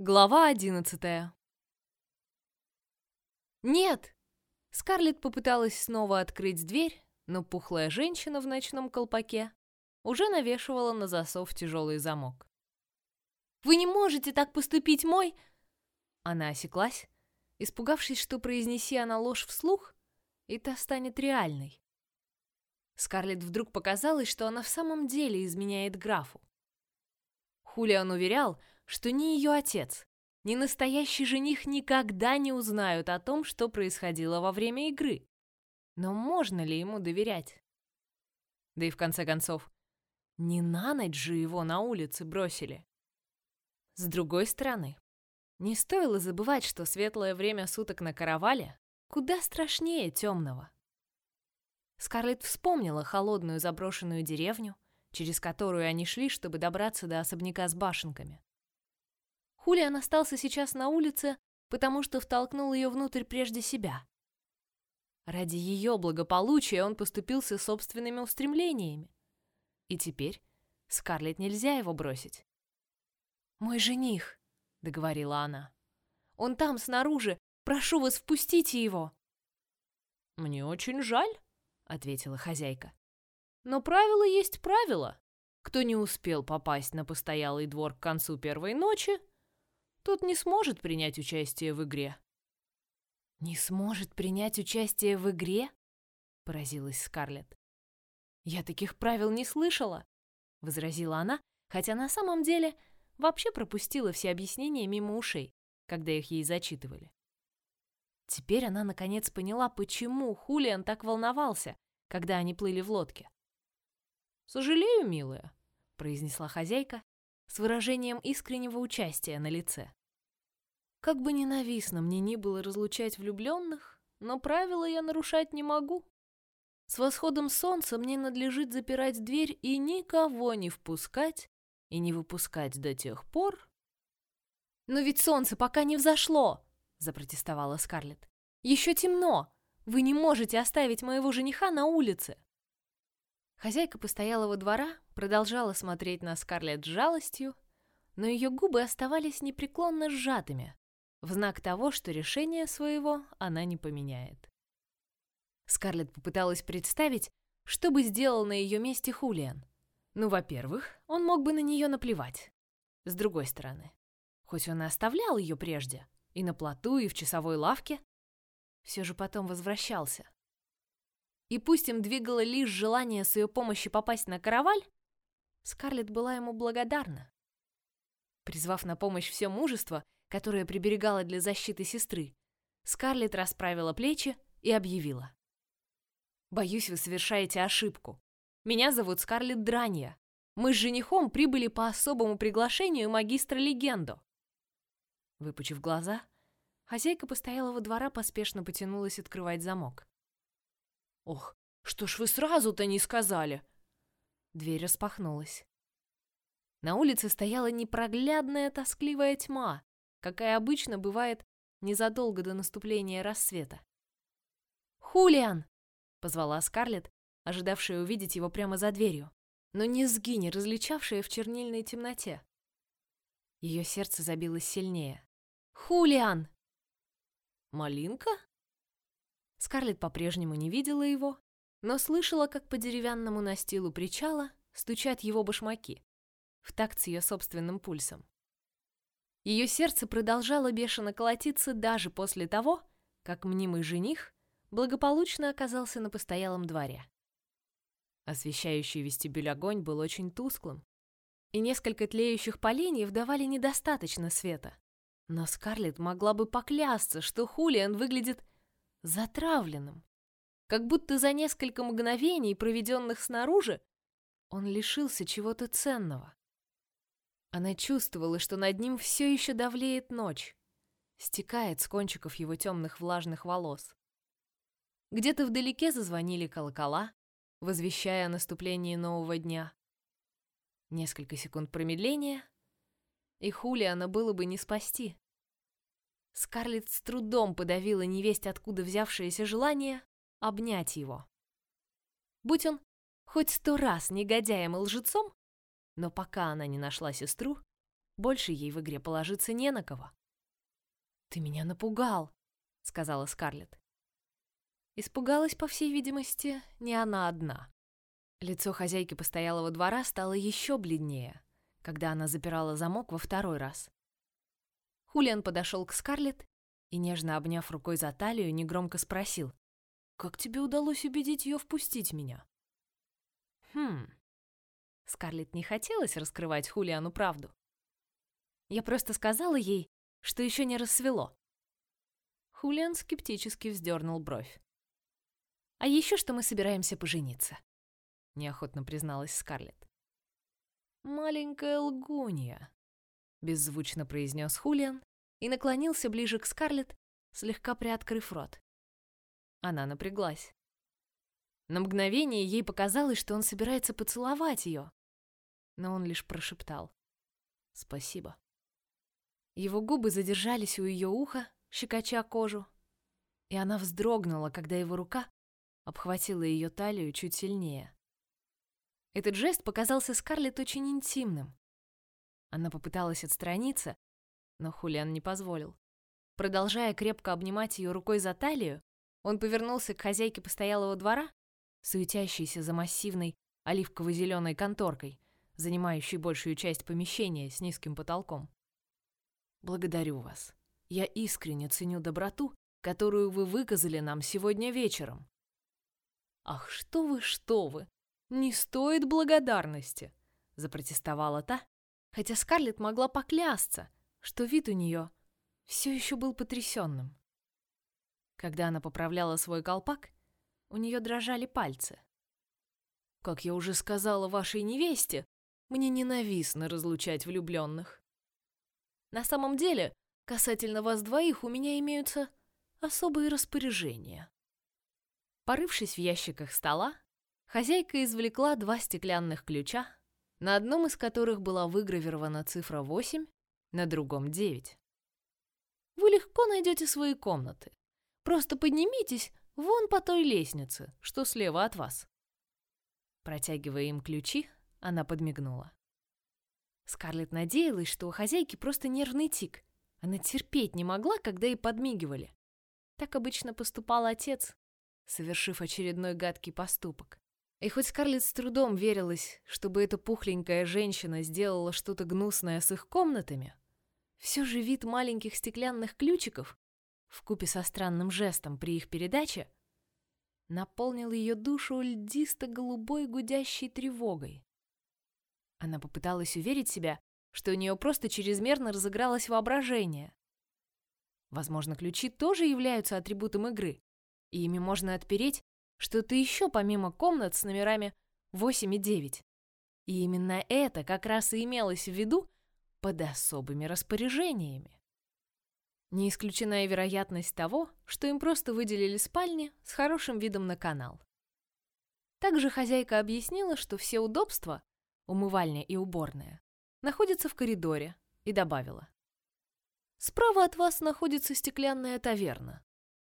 Глава одиннадцатая. Нет! Скарлетт попыталась снова открыть дверь, но пухлая женщина в ночном колпаке уже навешивала на засов тяжелый замок. Вы не можете так поступить, мой! Она осеклась, испугавшись, что произнеси она ложь вслух, и та станет реальной. Скарлетт вдруг показалось, что она в самом деле изменяет графу. Хулиан уверял, что ни ее отец, ни настоящий жених никогда не узнают о том, что происходило во время игры. Но можно ли ему доверять? Да и в конце концов, не на ночь же его на улице бросили. С другой стороны, не стоило забывать, что светлое время суток на каравале куда страшнее темного. Скарлетт вспомнила холодную заброшенную деревню, через которую они шли, чтобы добраться до особняка с башенками. Хулиан остался сейчас на улице, потому что втолкнул ее внутрь прежде себя. Ради ее благополучия он поступился собственными устремлениями. И теперь Скарлетт нельзя его бросить. «Мой жених», — договорила она. «Он там, снаружи. Прошу вас, впустите его». «Мне очень жаль», — ответила хозяйка. «Но правило есть правило. Кто не успел попасть на постоялый двор к концу первой ночи, тот не сможет принять участие в игре. Не сможет принять участие в игре? Поразилась Скарлетт. Я таких правил не слышала, возразила она, хотя на самом деле вообще пропустила все объяснения мимо ушей, когда их ей зачитывали. Теперь она наконец поняла, почему Хулиан так волновался, когда они плыли в лодке. «Сожалею, милая», — произнесла хозяйка с выражением искреннего участия на лице. Как бы ненавистно мне ни было разлучать влюбленных, но правила я нарушать не могу. С восходом солнца мне надлежит запирать дверь и никого не впускать и не выпускать до тех пор. Но ведь солнце пока не взошло, запротестовала Скарлетт. Еще темно. Вы не можете оставить моего жениха на улице. Хозяйка постоялого двора продолжала смотреть на Скарлетт с жалостью, но ее губы оставались непреклонно сжатыми, в знак того, что решение своего она не поменяет. Скарлетт попыталась представить, что бы сделал на ее месте Хулиан. Ну, во-первых, он мог бы на нее наплевать. С другой стороны, хоть он и оставлял ее прежде, и на плоту, и в часовой лавке, все же потом возвращался. И пусть им двигало лишь желание с ее помощью попасть на караваль, Скарлетт была ему благодарна. Призвав на помощь все мужество, которое приберегала для защиты сестры, Скарлетт расправила плечи и объявила. «Боюсь, вы совершаете ошибку. Меня зовут Скарлетт Дранья. Мы с женихом прибыли по особому приглашению магистра Легендо». Выпучив глаза, хозяйка постоялого двора поспешно потянулась открывать замок. «Ох, что ж вы сразу-то не сказали?» Дверь распахнулась. На улице стояла непроглядная тоскливая тьма, какая обычно бывает незадолго до наступления рассвета. «Хулиан!» — позвала Скарлетт, ожидавшая увидеть его прямо за дверью, но низги, не различавшая в чернильной темноте. Ее сердце забилось сильнее. «Хулиан!» «Малинка?» Скарлетт по-прежнему не видела его, но слышала, как по деревянному настилу причала стучат его башмаки, в такт с ее собственным пульсом. Ее сердце продолжало бешено колотиться даже после того, как мнимый жених благополучно оказался на постоялом дворе. Освещающий вестибюль огонь был очень тусклым, и несколько тлеющих поленьев давали недостаточно света. Но Скарлетт могла бы поклясться, что Хулиан выглядит затравленным, как будто за несколько мгновений, проведенных снаружи, он лишился чего-то ценного. Она чувствовала, что над ним все еще давлеет ночь, стекает с кончиков его темных влажных волос. Где-то вдалеке зазвонили колокола, возвещая о наступлении нового дня. Несколько секунд промедления, и Хулиана было бы не спасти. Скарлетт с трудом подавила невесть откуда взявшееся желание обнять его. Будь он хоть сто раз негодяем и лжецом, но пока она не нашла сестру, Больше ей в игре положиться не на кого. «Ты меня напугал», — сказала Скарлетт. Испугалась, по всей видимости, не она одна. Лицо хозяйки постоялого двора стало еще бледнее, когда она запирала замок во второй раз. Хулиан подошел к Скарлетт и, нежно обняв рукой за талию, негромко спросил, «Как тебе удалось убедить ее впустить меня?» «Хм...» Скарлетт не хотелось раскрывать Хулиану правду. Я просто сказала ей, что еще не рассвело. Хулиан скептически вздернул бровь. «А еще что мы собираемся пожениться», — неохотно призналась Скарлетт. «Маленькая лгунья», — беззвучно произнес Хулиан и наклонился ближе к Скарлетт, слегка приоткрыв рот. Она напряглась. На мгновение ей показалось, что он собирается поцеловать ее, но он лишь прошептал «Спасибо». Его губы задержались у ее уха, щекоча кожу, и она вздрогнула, когда его рука обхватила ее талию чуть сильнее. Этот жест показался Скарлетт очень интимным. Она попыталась отстраниться, но Хулиан не позволил. Продолжая крепко обнимать ее рукой за талию, он повернулся к хозяйке постоялого двора, суетящейся за массивной оливково-зеленой конторкой, занимающей большую часть помещения с низким потолком. Благодарю вас. Я искренне ценю доброту, которую вы выказали нам сегодня вечером. Ах, что вы, что вы! Не стоит благодарности, запротестовала та, хотя Скарлетт могла поклясться, что вид у нее все еще был потрясенным. Когда она поправляла свой колпак, у нее дрожали пальцы. Как я уже сказала вашей невесте, мне ненавистно разлучать влюбленных. На самом деле, касательно вас двоих у меня имеются особые распоряжения. Порывшись в ящиках стола, хозяйка извлекла два стеклянных ключа, на одном из которых была выгравирована цифра 8, на другом 9. Вы легко найдете свои комнаты. Просто поднимитесь вон по той лестнице, что слева от вас. Протягивая им ключи, она подмигнула. Скарлетт надеялась, что у хозяйки просто нервный тик. Она терпеть не могла, когда ей подмигивали. Так обычно поступал отец, совершив очередной гадкий поступок. И хоть Скарлетт с трудом верилась, чтобы эта пухленькая женщина сделала что-то гнусное с их комнатами, все же вид маленьких стеклянных ключиков, вкупе со странным жестом при их передаче, наполнил ее душу льдисто-голубой гудящей тревогой. Она попыталась уверить себя, что у нее просто чрезмерно разыгралось воображение. Возможно, ключи тоже являются атрибутом игры, и ими можно отпереть что-то еще помимо комнат с номерами 8 и 9. И именно это как раз и имелось в виду под особыми распоряжениями. Не исключена и вероятность того, что им просто выделили спальни с хорошим видом на канал. Также хозяйка объяснила, что все удобства умывальня и уборная, находится в коридоре, и добавила. «Справа от вас находится стеклянная таверна.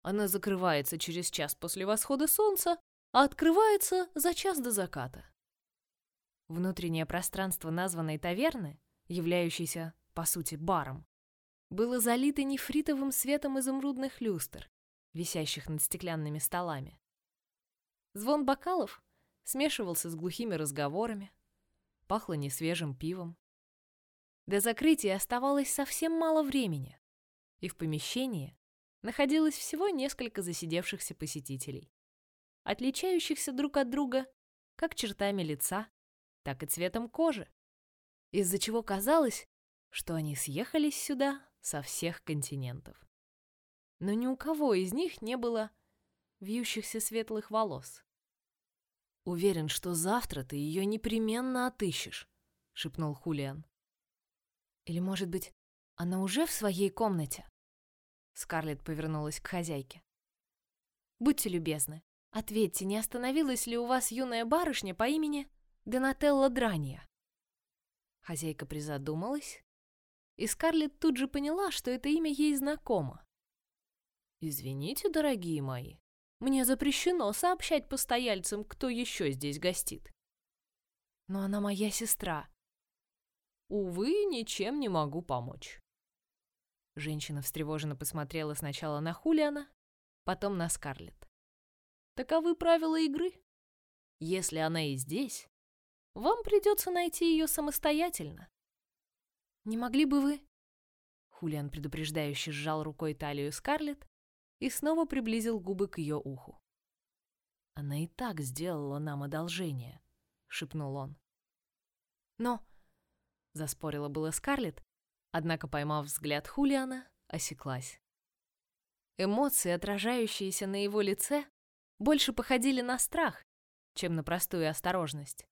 Она закрывается через час после восхода солнца, а открывается за час до заката». Внутреннее пространство названной таверны, являющейся, по сути, баром, было залито нефритовым светом изумрудных люстр, висящих над стеклянными столами. Звон бокалов смешивался с глухими разговорами, пахло несвежим пивом. До закрытия оставалось совсем мало времени, и в помещении находилось всего несколько засидевшихся посетителей, отличающихся друг от друга как чертами лица, так и цветом кожи, из-за чего казалось, что они съехались сюда со всех континентов. Но ни у кого из них не было вьющихся светлых волос. Уверен, что завтра ты ее непременно отыщешь, шепнул Хулиан. Или, может быть, она уже в своей комнате? Скарлетт повернулась к хозяйке. Будьте любезны, ответьте, не остановилась ли у вас юная барышня по имени Донателла Драния? Хозяйка призадумалась, и Скарлетт тут же поняла, что это имя ей знакомо. Извините, дорогие мои, мне запрещено сообщать постояльцам, кто еще здесь гостит. Но она моя сестра. увы, ничем не могу помочь». Женщина встревоженно посмотрела сначала на Хулиана, потом на Скарлетт. «Таковы правила игры. Если она и здесь, вам придется найти ее самостоятельно. Не могли бы вы...» Хулиан предупреждающе сжал рукой талию Скарлетт и снова приблизил губы к ее уху. «Она и так сделала нам одолжение», — шепнул он. «Но...» — заспорила была Скарлетт, однако, поймав взгляд Хулиана, осеклась. Эмоции, отражающиеся на его лице, больше походили на страх, чем на простую осторожность.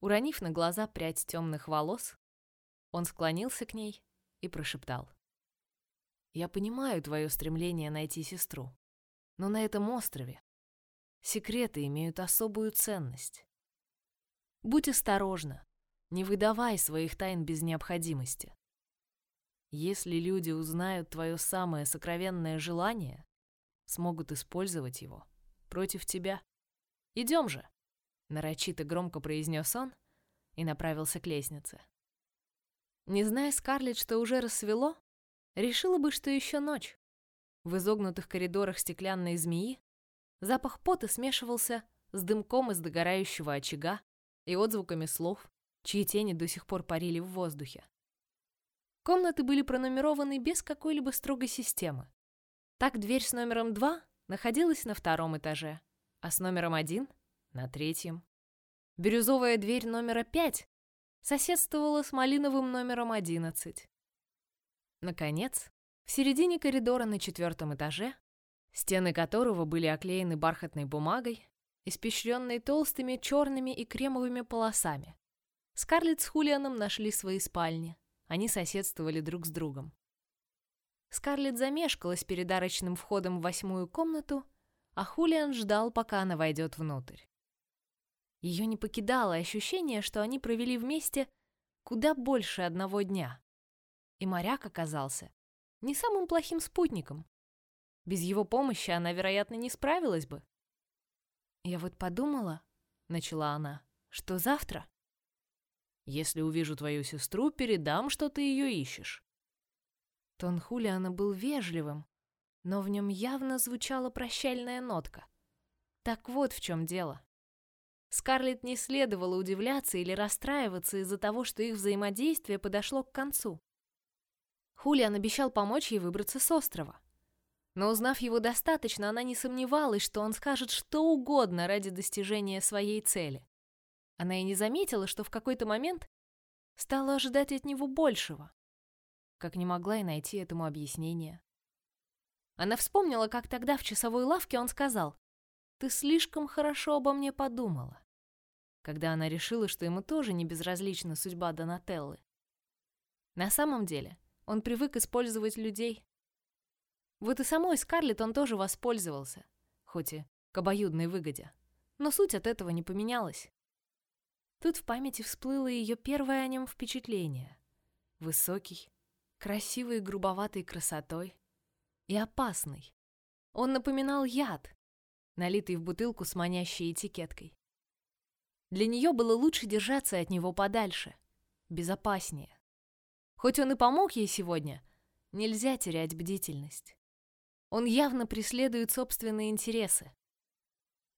Уронив на глаза прядь темных волос, он склонился к ней и прошептал. «Я понимаю твое стремление найти сестру, но на этом острове секреты имеют особую ценность. Будь осторожна, не выдавай своих тайн без необходимости. Если люди узнают твое самое сокровенное желание, смогут использовать его против тебя. Идем же!» Нарочито громко произнес он и направился к лестнице. Не зная Скарлетт, что уже рассвело, решила бы, что еще ночь. В изогнутых коридорах стеклянной змеи запах пота смешивался с дымком из догорающего очага и отзвуками слов, чьи тени до сих пор парили в воздухе. Комнаты были пронумерованы без какой-либо строгой системы. Так дверь с номером 2 находилась на втором этаже, а с номером 1 — на третьем. Бирюзовая дверь номера 5 соседствовала с малиновым номером 11. Наконец, в середине коридора на четвертом этаже, стены которого были оклеены бархатной бумагой, испещренной толстыми черными и кремовыми полосами, Скарлетт с Хулианом нашли свои спальни — они соседствовали друг с другом. Скарлетт замешкалась перед арочным входом в восьмую комнату, а Хулиан ждал, пока она войдет внутрь. Ее не покидало ощущение, что они провели вместе куда больше одного дня. И моряк оказался не самым плохим спутником. Без его помощи она, вероятно, не справилась бы. «Я вот подумала», — начала она, — «что завтра если увижу твою сестру, передам, что ты ее ищешь». Тон Хулиана был вежливым, но в нем явно звучала прощальная нотка. Так вот в чем дело. Скарлетт не следовало удивляться или расстраиваться из-за того, что их взаимодействие подошло к концу. Хулиан обещал помочь ей выбраться с острова. Но узнав его достаточно, она не сомневалась, что он скажет что угодно ради достижения своей цели. Она и не заметила, что в какой-то момент стала ожидать от него большего. Как не могла и найти этому объяснение. Она вспомнила, как тогда в часовой лавке он сказал, «Ты слишком хорошо обо мне подумала», когда она решила, что ему тоже не безразлична судьба Донателлы. На самом деле, он привык использовать людей. Вот и самой Скарлетт он тоже воспользовался, хоть и к обоюдной выгоде. Но суть от этого не поменялась. Тут в памяти всплыло ее первое о нем впечатление. Высокий, красивый грубоватой красотой и опасный. Он напоминал яд, налитый в бутылку с манящей этикеткой. Для нее было лучше держаться от него подальше, безопаснее. Хоть он и помог ей сегодня, нельзя терять бдительность. Он явно преследует собственные интересы.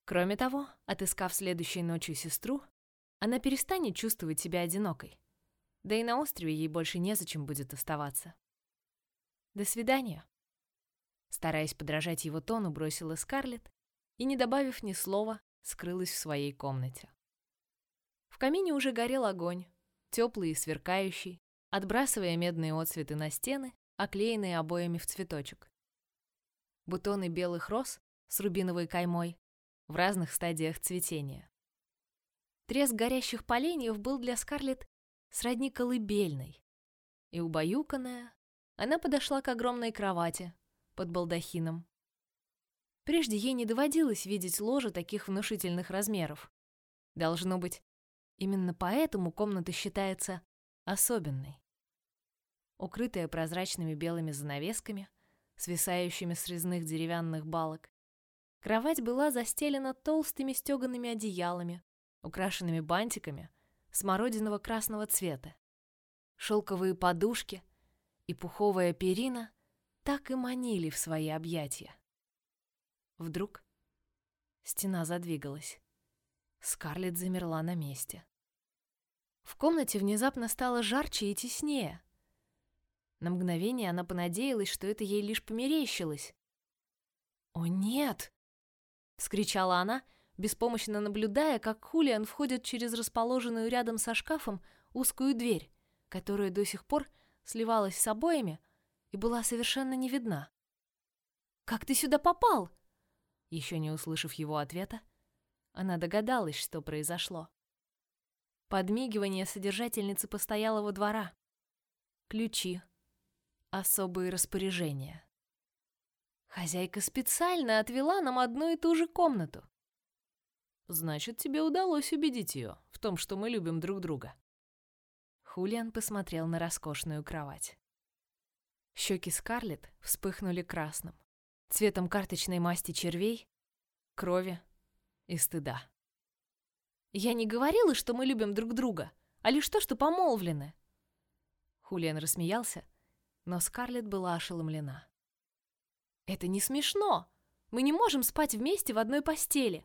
Кроме того, отыскав следующей ночью сестру, она перестанет чувствовать себя одинокой. Да и на острове ей больше незачем будет оставаться. До свидания. Стараясь подражать его тону, бросила Скарлетт и, не добавив ни слова, скрылась в своей комнате. В камине уже горел огонь, теплый и сверкающий, отбрасывая медные отцветы на стены, оклеенные обоями в цветочек. Бутоны белых роз с рубиновой каймой в разных стадиях цветения. Треск горящих поленьев был для Скарлетт сродни колыбельной. И убаюканная, она подошла к огромной кровати под балдахином. Прежде ей не доводилось видеть ложе таких внушительных размеров. Должно быть, именно поэтому комната считается особенной. Укрытая прозрачными белыми занавесками, свисающими с резных деревянных балок, кровать была застелена толстыми стегаными одеялами, украшенными бантиками смородиного красного цвета. Шелковые подушки и пуховая перина так и манили в свои объятия. Вдруг стена задвигалась. Скарлетт замерла на месте. В комнате внезапно стало жарче и теснее. На мгновение она понадеялась, что это ей лишь померещилось. «О, нет!» — скричала она, беспомощно наблюдая, как Хулиан входит через расположенную рядом со шкафом узкую дверь, которая до сих пор сливалась с обоями и была совершенно не видна. «Как ты сюда попал?» Еще не услышав его ответа, она догадалась, что произошло. Подмигивание содержательницы постоялого двора. Ключи. Особые распоряжения. Хозяйка специально отвела нам одну и ту же комнату. Значит, тебе удалось убедить ее в том, что мы любим друг друга. Хулиан посмотрел на роскошную кровать. Щеки Скарлетт вспыхнули красным, цветом карточной масти червей, крови и стыда. Я не говорила, что мы любим друг друга, а лишь то, что помолвлены. Хулиан рассмеялся, но Скарлетт была ошеломлена. Это не смешно. Мы не можем спать вместе в одной постели.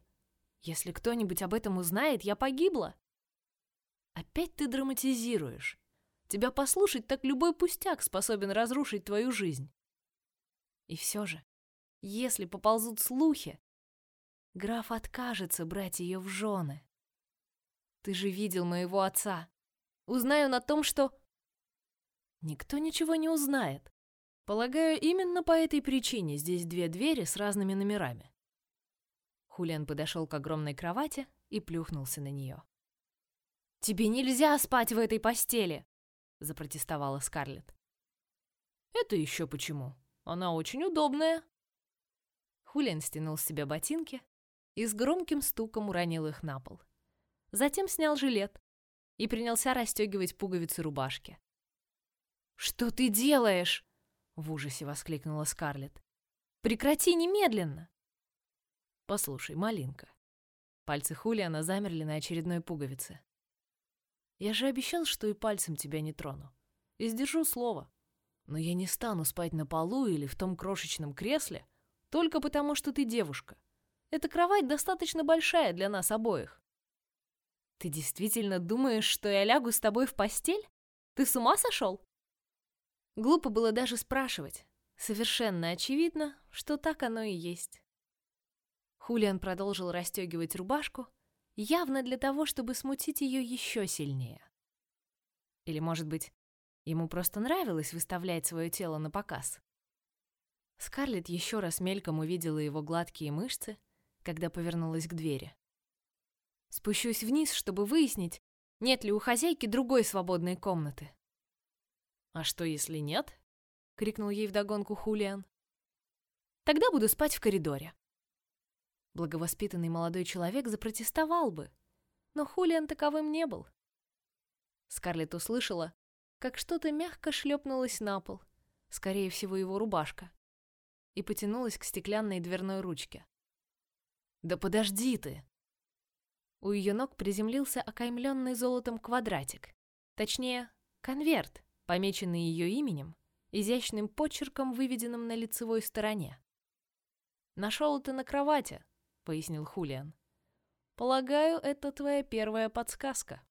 Если кто-нибудь об этом узнает, я погибла. Опять ты драматизируешь. Тебя послушать так любой пустяк способен разрушить твою жизнь. И все же, если поползут слухи, граф откажется брать ее в жены. Ты же видел моего отца. Узнаю на том, что... Никто ничего не узнает. Полагаю, именно по этой причине здесь две двери с разными номерами. Хулиан подошел к огромной кровати и плюхнулся на нее. «Тебе нельзя спать в этой постели!» — запротестовала Скарлетт. «Это еще почему? Она очень удобная!» Хулиан стянул с себя ботинки и с громким стуком уронил их на пол. Затем снял жилет и принялся расстегивать пуговицы рубашки. «Что ты делаешь?» — в ужасе воскликнула Скарлетт. «Прекрати немедленно!» «Послушай, малинка». Пальцы Хулиана замерли на очередной пуговице. «Я же обещал, что и пальцем тебя не трону. И сдержу слово. Но я не стану спать на полу или в том крошечном кресле только потому, что ты девушка. Эта кровать достаточно большая для нас обоих. Ты действительно думаешь, что я лягу с тобой в постель? Ты с ума сошел? Глупо было даже спрашивать. Совершенно очевидно, что так оно и есть. Хулиан продолжил расстегивать рубашку, явно для того, чтобы смутить ее еще сильнее. Или, может быть, ему просто нравилось выставлять свое тело на показ. Скарлетт еще раз мельком увидела его гладкие мышцы, когда повернулась к двери. Спущусь вниз, чтобы выяснить, нет ли у хозяйки другой свободной комнаты. «А что, если нет?» — крикнул ей вдогонку Хулиан. «Тогда буду спать в коридоре». Благовоспитанный молодой человек запротестовал бы, но Хулиан таковым не был. Скарлетт услышала, как что-то мягко шлепнулось на пол, скорее всего, его рубашка, и потянулась к стеклянной дверной ручке. «Да подожди ты!» У ее ног приземлился окаймленный золотом квадратик. Точнее, конверт, помеченный ее именем, изящным почерком, выведенным на лицевой стороне. «Нашел это на кровати», — пояснил Хулиан. «Полагаю, это твоя первая подсказка».